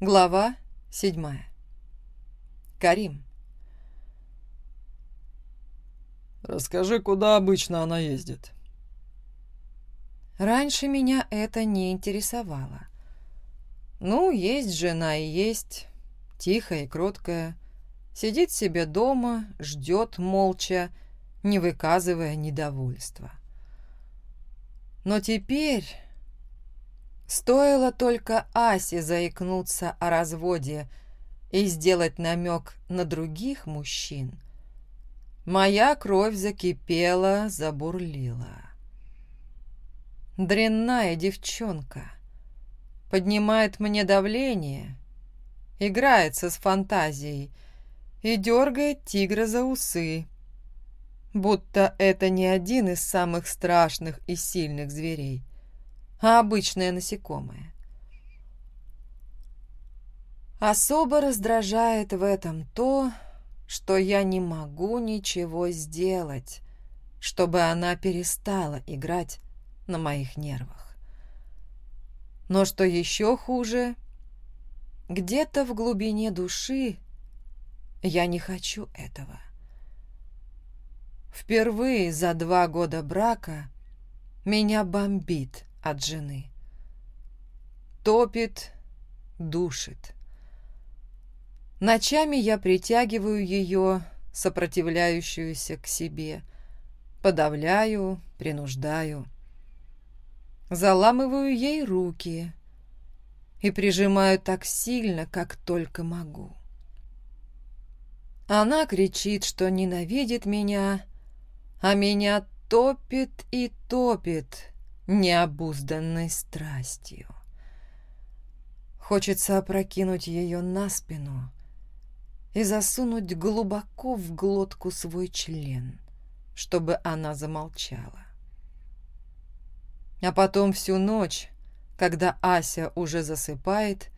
Глава седьмая. Карим. «Расскажи, куда обычно она ездит?» Раньше меня это не интересовало. Ну, есть жена и есть, тихая и кроткая. Сидит себе дома, Стоило только Асе заикнуться о разводе и сделать намек на других мужчин, моя кровь закипела, забурлила. Дрянная девчонка. Поднимает мне давление, играется с фантазией и дергает тигра за усы, будто это не один из самых страшных и сильных зверей. а обычное насекомое. Особо раздражает в этом то, что я не могу ничего сделать, чтобы она перестала играть на моих нервах. Но что еще хуже, где-то в глубине души я не хочу этого. Впервые за два года брака меня бомбит от жены. Топит, душит. Ночами я притягиваю ее, сопротивляющуюся к себе, подавляю, принуждаю. Заламываю ей руки и прижимаю так сильно, как только могу. Она кричит, что ненавидит меня, а меня топит и топит, необузданной страстью. Хочется опрокинуть ее на спину и засунуть глубоко в глотку свой член, чтобы она замолчала. А потом всю ночь, когда Ася уже засыпает,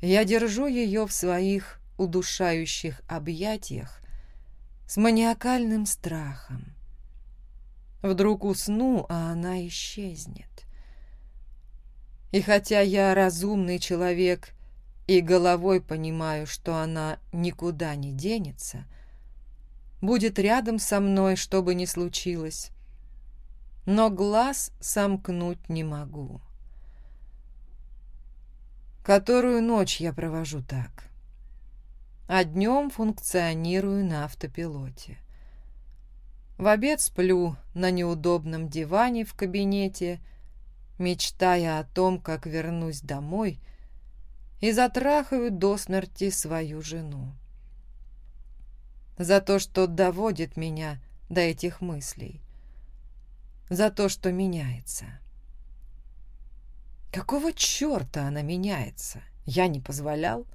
я держу ее в своих удушающих объятиях с маниакальным страхом, Вдруг усну, а она исчезнет. И хотя я разумный человек и головой понимаю, что она никуда не денется, будет рядом со мной, что бы ни случилось, но глаз сомкнуть не могу. Которую ночь я провожу так, а днем функционирую на автопилоте. В обед сплю на неудобном диване в кабинете, мечтая о том, как вернусь домой и затрахаю до смерти свою жену. За то, что доводит меня до этих мыслей. За то, что меняется. Какого черта она меняется? Я не позволял.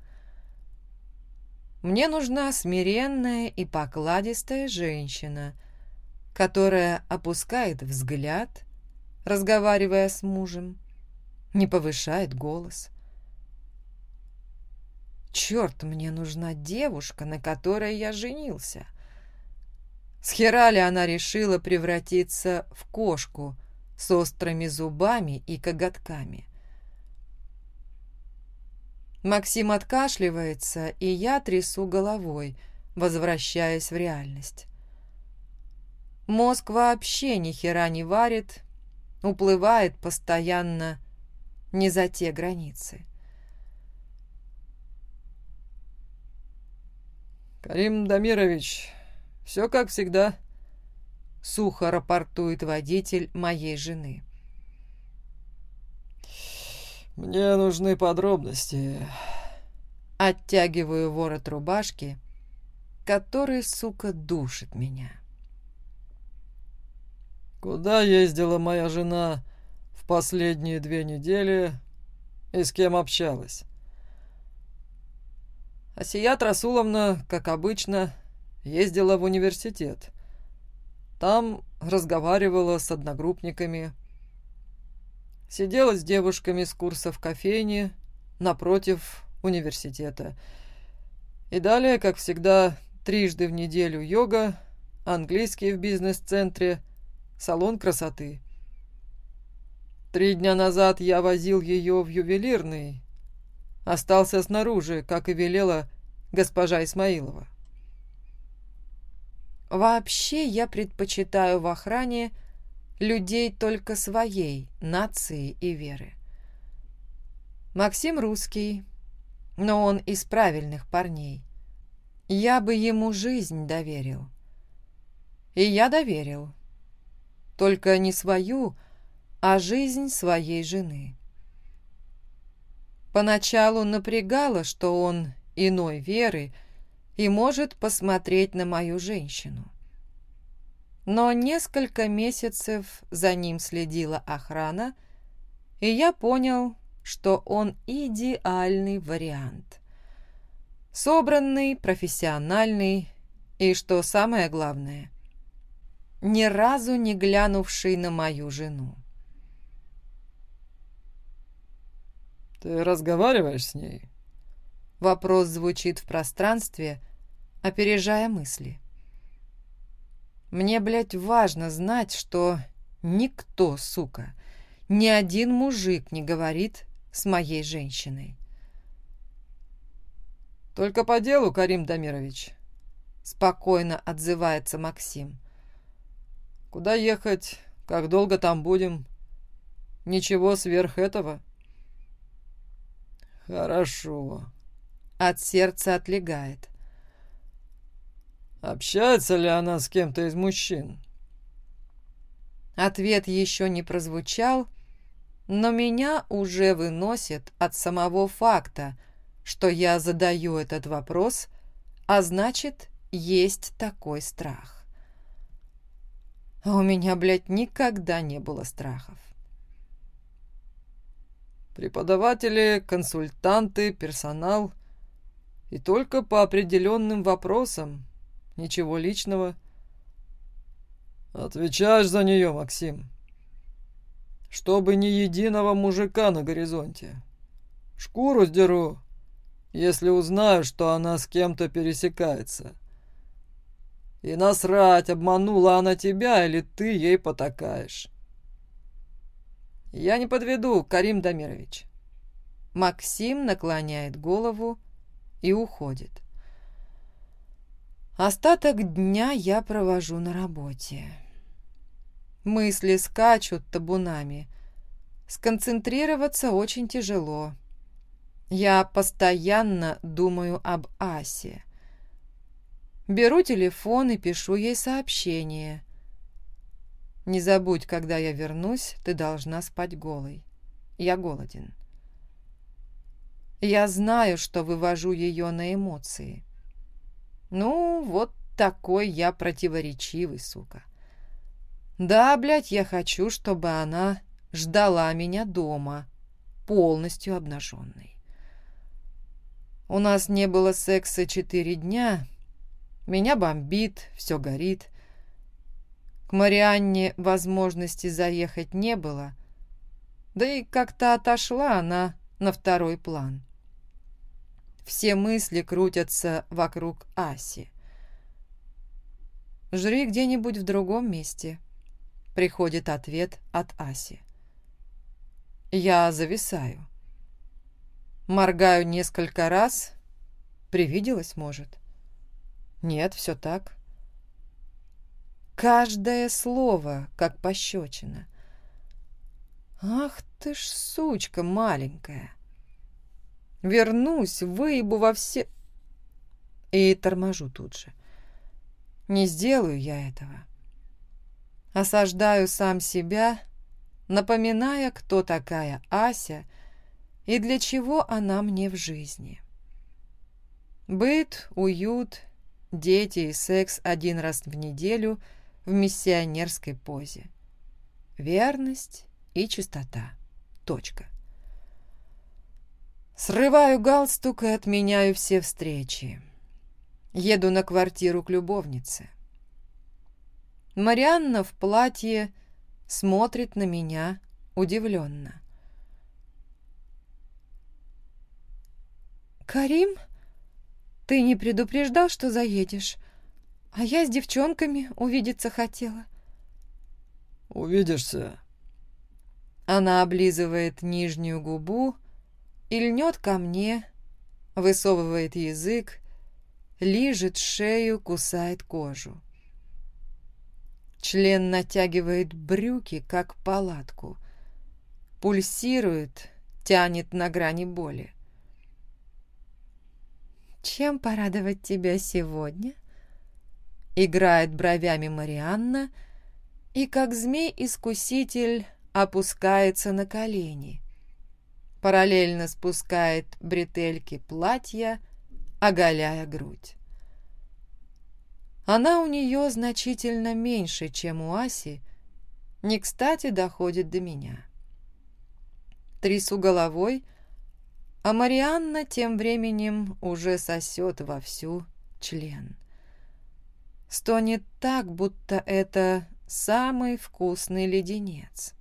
Мне нужна смиренная и покладистая женщина, которая опускает взгляд, разговаривая с мужем, не повышает голос. «Черт, мне нужна девушка, на которой я женился!» С хера она решила превратиться в кошку с острыми зубами и коготками? Максим откашливается, и я трясу головой, возвращаясь в реальность. Мозг вообще ни хера не варит, уплывает постоянно не за те границы. «Карим Дамирович, все как всегда», — сухо рапортует водитель моей жены. «Мне нужны подробности». Оттягиваю ворот рубашки, Куда ездила моя жена в последние две недели и с кем общалась? Асият Расуловна, как обычно, ездила в университет. Там разговаривала с одногруппниками. Сидела с девушками с курса в кофейне напротив университета. И далее, как всегда, трижды в неделю йога, английский в бизнес-центре – салон красоты. Три дня назад я возил ее в ювелирный. остался снаружи, как и велела госпожа Исмаилова. Вообще я предпочитаю в охране людей только своей нации и веры. Максим русский, но он из правильных парней. Я бы ему жизнь доверил. И я доверил. Только не свою, а жизнь своей жены. Поначалу напрягало, что он иной веры и может посмотреть на мою женщину. Но несколько месяцев за ним следила охрана, и я понял, что он идеальный вариант. Собранный, профессиональный и, что самое главное, Ни разу не глянувший на мою жену. «Ты разговариваешь с ней?» Вопрос звучит в пространстве, опережая мысли. «Мне, блядь, важно знать, что никто, сука, ни один мужик не говорит с моей женщиной». «Только по делу, Карим Дамирович», — спокойно отзывается Максим. Куда ехать? Как долго там будем? Ничего сверх этого? Хорошо. От сердца отлегает. Общается ли она с кем-то из мужчин? Ответ еще не прозвучал, но меня уже выносит от самого факта, что я задаю этот вопрос, а значит, есть такой страх. А у меня, блядь, никогда не было страхов. Преподаватели, консультанты, персонал – и только по определенным вопросам. Ничего личного. Отвечаешь за нее, Максим. Чтобы ни единого мужика на горизонте. Шкуру сдеру, если узнаю, что она с кем-то пересекается. И насрать, обманула она тебя или ты ей потакаешь. Я не подведу, Карим Дамирович. Максим наклоняет голову и уходит. Остаток дня я провожу на работе. Мысли скачут табунами. Сконцентрироваться очень тяжело. Я постоянно думаю об Асе. Беру телефон и пишу ей сообщение. «Не забудь, когда я вернусь, ты должна спать голой. Я голоден». Я знаю, что вывожу ее на эмоции. Ну, вот такой я противоречивый, сука. Да, блядь, я хочу, чтобы она ждала меня дома, полностью обнаженной. У нас не было секса четыре дня. Меня бомбит, все горит. К Марианне возможности заехать не было. Да и как-то отошла она на второй план. Все мысли крутятся вокруг Аси. «Жри где-нибудь в другом месте», — приходит ответ от Аси. Я зависаю. Моргаю несколько раз. Привиделось, может? Нет, все так. Каждое слово, как пощечина. Ах ты ж сучка маленькая. Вернусь, выебу во все... И торможу тут же. Не сделаю я этого. Осаждаю сам себя, напоминая, кто такая Ася и для чего она мне в жизни. Быт, уют, Дети и секс один раз в неделю в миссионерской позе. Верность и чистота. Точка. Срываю галстук и отменяю все встречи. Еду на квартиру к любовнице. Марианна в платье смотрит на меня удивленно. «Карим?» ты не предупреждал, что заедешь, а я с девчонками увидеться хотела». «Увидишься». Она облизывает нижнюю губу, и льнет ко мне, высовывает язык, лижет шею, кусает кожу. Член натягивает брюки, как палатку. Пульсирует, тянет на грани боли. «Чем порадовать тебя сегодня?» Играет бровями Марианна и, как змей-искуситель, опускается на колени. Параллельно спускает бретельки платья, оголяя грудь. Она у нее значительно меньше, чем у Аси, не кстати доходит до меня. Трясу головой, а Марианна тем временем уже сосет вовсю член. Стонет так, будто это самый вкусный леденец.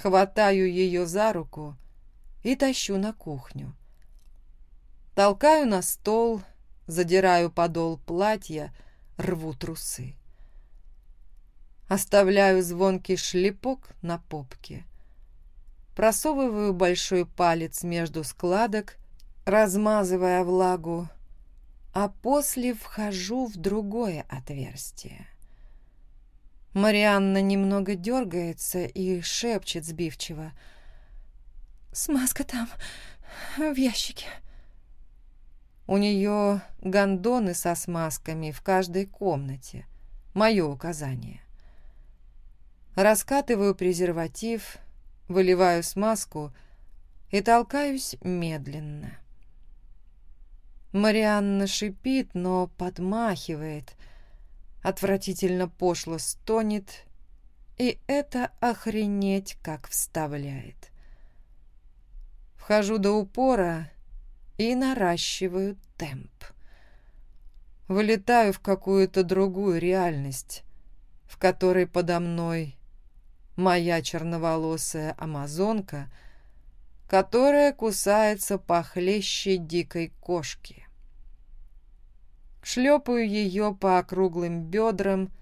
Хватаю ее за руку и тащу на кухню. Толкаю на стол, задираю подол платья, рву трусы. Оставляю звонкий шлепок на попке. Просовываю большой палец между складок, размазывая влагу, а после вхожу в другое отверстие. Марианна немного дергается и шепчет сбивчиво. «Смазка там, в ящике». У нее гондоны со смазками в каждой комнате. Мое указание. Раскатываю презерватив, выливаю смазку и толкаюсь медленно. Марианна шипит, но подмахивает, отвратительно пошло стонет, и это охренеть как вставляет. Вхожу до упора и наращиваю темп. Вылетаю в какую-то другую реальность, в которой подо мной моя черноволосая амазонка, которая кусается похлеще дикой кошки. Шлепаю ее по округлым бедрам,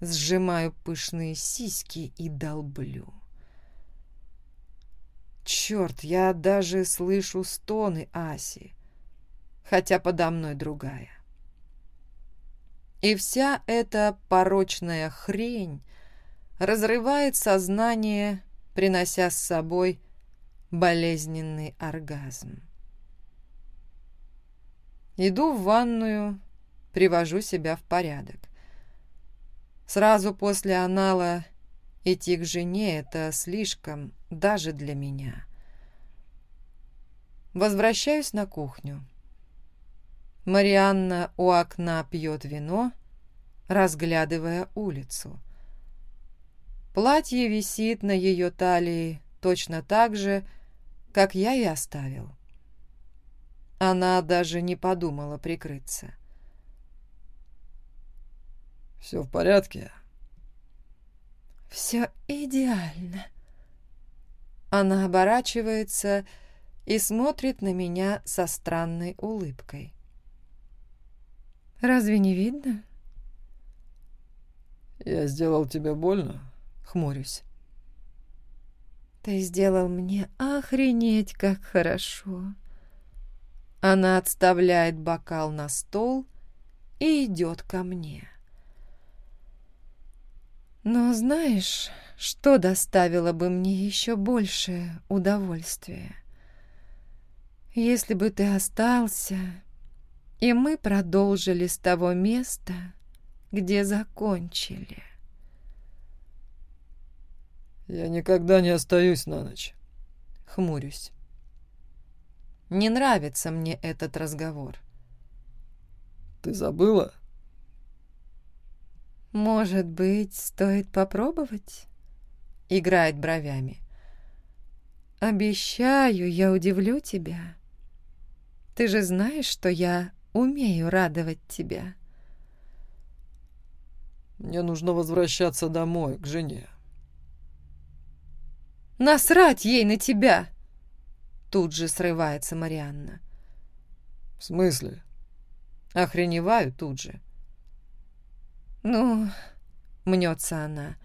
сжимаю пышные сиськи и долблю. Черт, я даже слышу стоны Аси, хотя подо мной другая. И вся эта порочная хрень разрывает сознание, принося с собой болезненный оргазм. Иду в ванную, привожу себя в порядок. Сразу после анала идти к жене — это слишком даже для меня. Возвращаюсь на кухню. Марианна у окна пьет вино, разглядывая улицу. Платье висит на ее талии точно так же, как я и оставил. Она даже не подумала прикрыться. «Все в порядке?» «Все идеально», она оборачивается и смотрит на меня со странной улыбкой. «Разве не видно?» «Я сделал тебе больно?» — хмурюсь. «Ты сделал мне охренеть, как хорошо!» Она отставляет бокал на стол и идет ко мне. Но знаешь, что доставило бы мне еще большее удовольствие? Если бы ты остался, и мы продолжили с того места, где закончили. Я никогда не остаюсь на ночь. Хмурюсь. Не нравится мне этот разговор. Ты забыла? Может быть, стоит попробовать? Играет бровями. Обещаю, я удивлю тебя. Ты же знаешь, что я умею радовать тебя. Мне нужно возвращаться домой, к жене. «Насрать ей на тебя!» Тут же срывается Марианна. «В смысле?» Охреневаю тут же. «Ну...» — мнется она.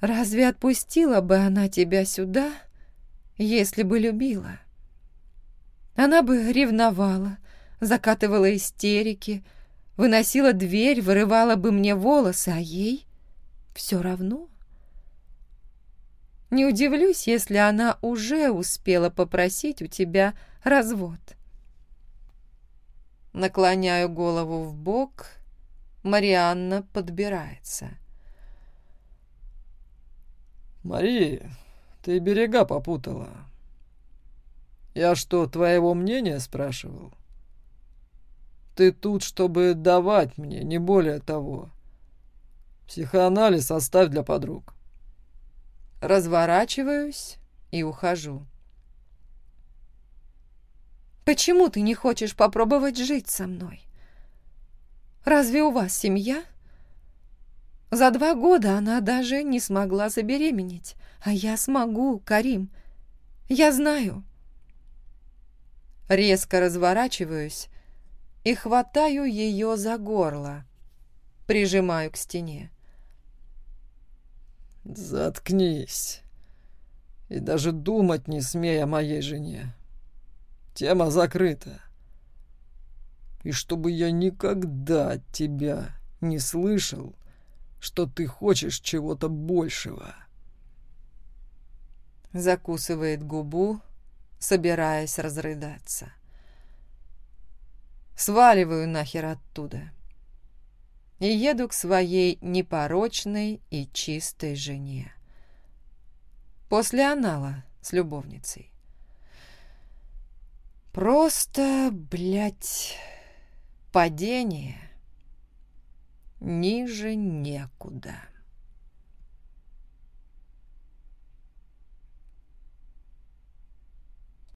Разве отпустила бы она тебя сюда, если бы любила. Она бы ревновала, закатывала истерики, выносила дверь, вырывала бы мне волосы, а ей все равно. Не удивлюсь, если она уже успела попросить у тебя развод. Наклоняю голову в бок. Марианна подбирается. Мария, ты берега попутала. Я что, твоего мнения спрашивал? Ты тут, чтобы давать мне, не более того. Психоанализ оставь для подруг. Разворачиваюсь и ухожу. «Почему ты не хочешь попробовать жить со мной? Разве у вас семья?» За два года она даже не смогла забеременеть. А я смогу, Карим. Я знаю. Резко разворачиваюсь и хватаю ее за горло. Прижимаю к стене. Заткнись. И даже думать не смей о моей жене. Тема закрыта. И чтобы я никогда от тебя не слышал, что ты хочешь чего-то большего. Закусывает губу, собираясь разрыдаться. Сваливаю нахер оттуда. — и еду к своей непорочной и чистой жене. После анала с любовницей. Просто, блядь, падение ниже некуда.